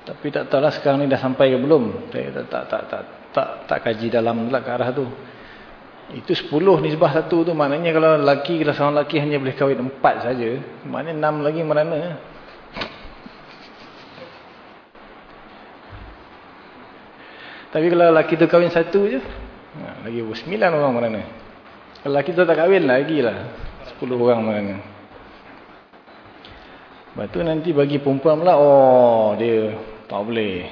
Tapi tak tahu lah sekarang ni dah sampai ke belum. Tak tak tak tak tak, tak, tak kaji dalam pula ke arah tu. Itu 10 nisbah satu tu maknanya kalau lelaki kalau seorang lelaki hanya boleh kahwin 4 saja, maknanya 6 lagi mana? Tapi kalau lelaki tu kahwin satu je, ha, lagi 9 orang mana? Kalau lelaki tu tak kahwin lagi lah 10 orang mana? Lepas tu nanti bagi perempuan pula, oh dia tak boleh.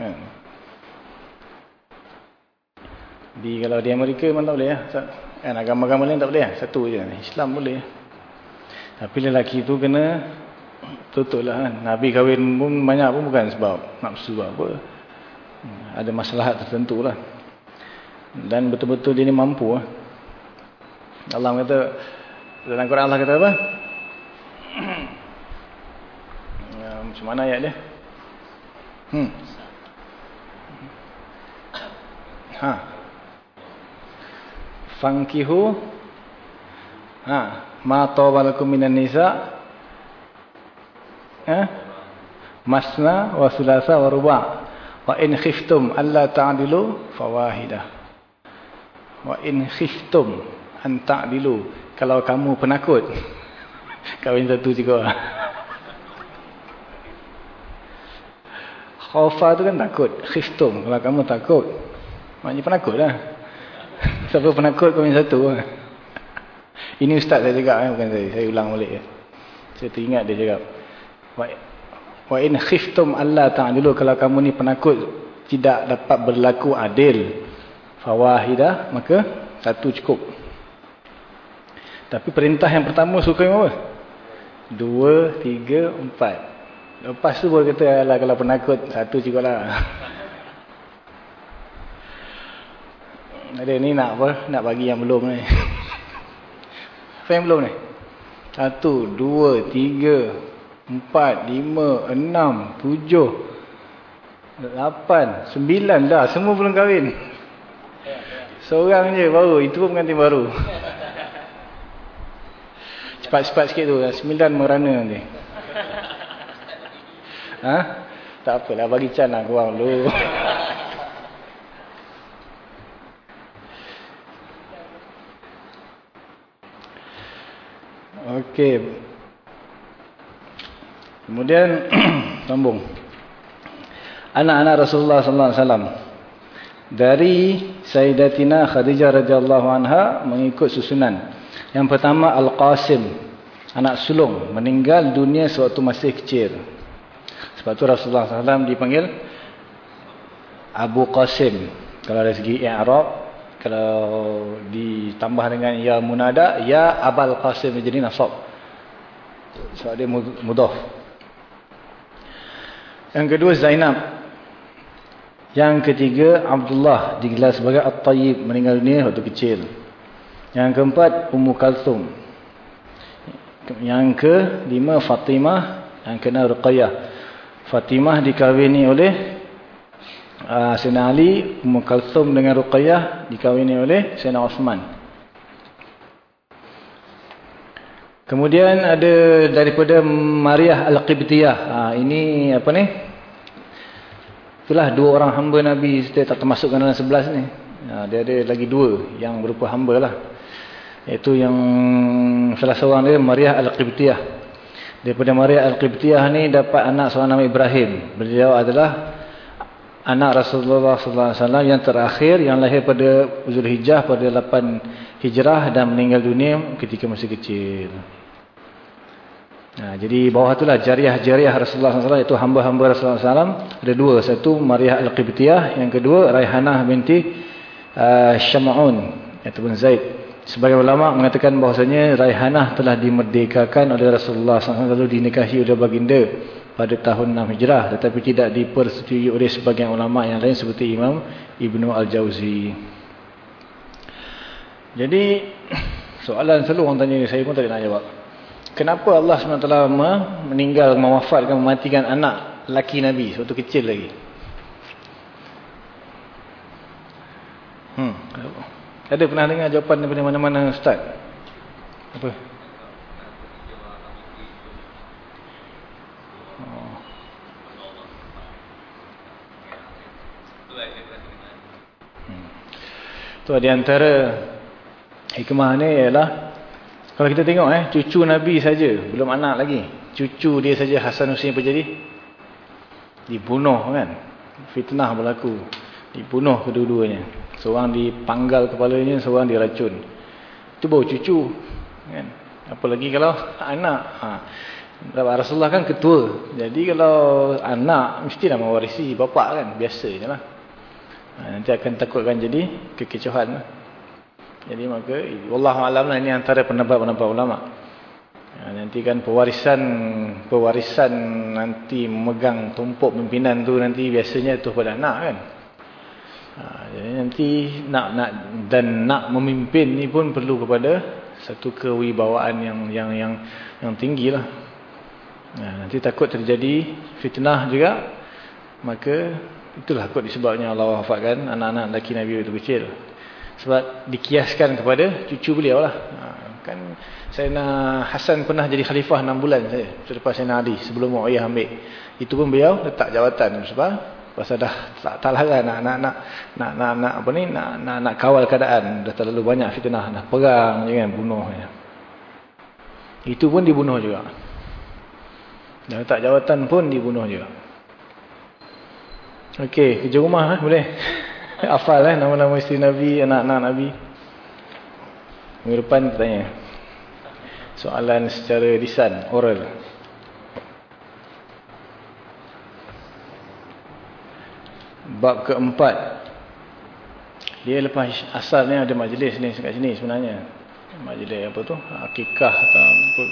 Kan? Di kalau di Amerika memang tak boleh ya. Kan agama-agama lain tak boleh ya. Satu je. Islam boleh. Tapi lelaki tu kena tutup lah kan. Nabi kahwin pun banyak pun bukan sebab nafsu apa. Ada masalah tertentu lah. Dan betul-betul dia ni mampu lah. Allah kata dalam Quran Allah kata apa? (clears throat) Macam mana ayat dia? Hmm. Ha. Fankihu. Ha, ma tawalakum minan nisa. Ha? masna wa sulasa wa ruba' wa in khiftum alla ta'dilu fawahidah wa in khiftum an ta'dilu. Kalau kamu penakut (laughs) kahwin satu juga khaufa tu kan takut. Khiftum kalau kamu takut. Maknanya penakut lah. (laughs) Siapa penakut kahwin satu. Lah (laughs) ini ustaz saya cakap eh, bukan saya. Saya ulang balik saya teringat dia cakap Wa in khiftum alla ta'dilu. Kalau kamu ni penakut tidak dapat berlaku adil. Fawahidah maka satu cukup. Tapi perintah yang pertama suka yang apa? Dua, tiga, empat. Lepas tu baru kata lah kalau penakut satu cukup lah. Ada ni nak apa? Nak bagi yang belum ni. Yang belum ni? Satu, dua, tiga, empat, lima, enam, tujuh, lapan, sembilan dah. Semua belum kahwin. Seorang je baru. Itu pun pengantin baru. Cepat-cepat sikit tu. Sembilan merana nanti. Ha? Tak apalah. Bagi can lah korang dulu. (laughs) Okey. Kemudian (clears throat) sambung. Anak-anak Rasulullah sallallahu alaihi wasallam dari Sayyidatina Khadijah radhiyallahu anha mengikut susunan. Yang pertama Al-Qasim, anak sulung, meninggal dunia sewaktu masih kecil. Sebab tu Rasulullah SAW dipanggil Abu Qasim. Kalau dari segi i'rab, kalau ditambah dengan ya munada, ya Abul Qasim jadi nasab. Sebab dia mudhaf. Yang kedua Zainab. Yang ketiga Abdullah digelar sebagai At-Tayyib meninggal dunia waktu kecil. Yang keempat Ummu Kalthum. Yang kelima Fatimah, yang keenam Ruqayyah. Fatimah dikahwini oleh uh, Sayyidina Ali, Ummu Kalthum dengan Ruqayyah dikahwini oleh Sayyidina Osman. Kemudian ada daripada Maria Al-Qibtiyah. Ha, ini apa ni? Itulah dua orang hamba Nabi. Kita tak termasukkan dalam sebelas ni. Ha, dia ada lagi dua yang berupa hamba lah. Iaitu yang salah seorang dia Maria Al-Qibtiyah. Daripada Maria Al-Qibtiyah ni dapat anak seorang nama Ibrahim. Beliau adalah anak Rasulullah SAW yang terakhir yang lahir pada Zulhijjah pada 8 Hijrah dan meninggal dunia ketika masih kecil. Nah, jadi bawah itulah jariah-jariah Rasulullah SAW itu hamba-hamba Rasulullah SAW. Ada dua. Satu Maria Al-Qibtiyah. Yang kedua Raihanah binti uh, Syama'un. Ataupun Zaid. Sebagai ulama mengatakan bahawasanya Raihanah telah dimerdekakan oleh Rasulullah SAW. Lalu dinikahi oleh baginda pada tahun 6 Hijrah. Tetapi tidak dipersetujui oleh sebagian ulama yang lain seperti Imam Ibnu Al-Jawzi. Jadi (clears throat) soalan selalu orang tanya saya pun tak nak jawab. Kenapa Allah SWT meninggal, mewafatkan, mematikan anak laki Nabi waktu kecil lagi? Hmm. Ada pernah dengar jawapan daripada mana-mana Ustaz? Apa? Oh. Hmm. Di antara hikmah ni ialah kalau kita tengok eh, cucu Nabi saja, belum anak lagi. Cucu dia saja Hasan Hussein apa jadi? Dibunuh kan? Fitnah berlaku. Dibunuh kedua-duanya. Seorang dipanggal kepalanya, seorang diracun. Itu baru cucu. Kan? Apalagi kalau anak. Ha. Rasulullah kan ketua. Jadi kalau anak, mesti nak mewarisi bapak kan? Biasa je lah. Ha, nanti akan takutkan jadi kekecohan lah. Jadi maka wallahualam lah ini antara pendapat-pendapat ulama. Ya, nanti kan pewarisan pewarisan nanti memegang tumpuk pimpinan tu nanti biasanya tu pada anak kan. Ha, nanti nak nak dan nak memimpin ni pun perlu kepada satu kewibawaan yang yang yang yang tinggilah. Ya, nanti takut terjadi fitnah juga. Maka itulah kot disebabnya Allah wafatkan anak-anak lelaki Nabi itu kecil. Sebab dikiaskan kepada cucu beliau lah. Ha, kan Sayyidina Hasan pernah jadi khalifah 6 bulan saja. Selepas Sayyidina Ali sebelum Muawiyah ambil. Itu pun beliau letak jawatan. Sebab pasal dah tak, tak larang nak nak, nak nak nak nak apa ni nak nak, nak kawal keadaan. Dah terlalu banyak fitnah. Dah perang je kan bunuh. Ya. Itu pun dibunuh juga. Dah letak jawatan pun dibunuh juga. Okey, kerja rumah eh, boleh. (laughs) Hafal eh nama-nama isteri Nabi, anak-anak Nabi. Minggu depan tanya. Soalan secara lisan, oral. Bab keempat. Dia lepas asalnya ada majlis ni dekat sini sebenarnya. Majlis apa tu? Akikah atau apa.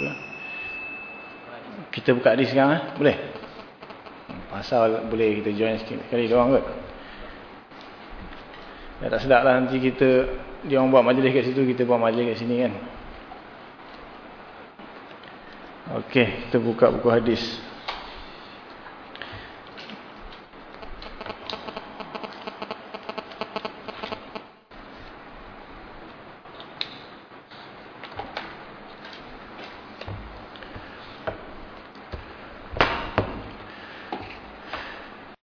Kita buka hadis sekarang eh? Boleh? Pasal boleh kita join sikit kali doang kot. Ya, tak sedap lah nanti kita dia orang buat majlis kat situ kita buat majlis kat sini kan. Okey, kita buka buku hadis.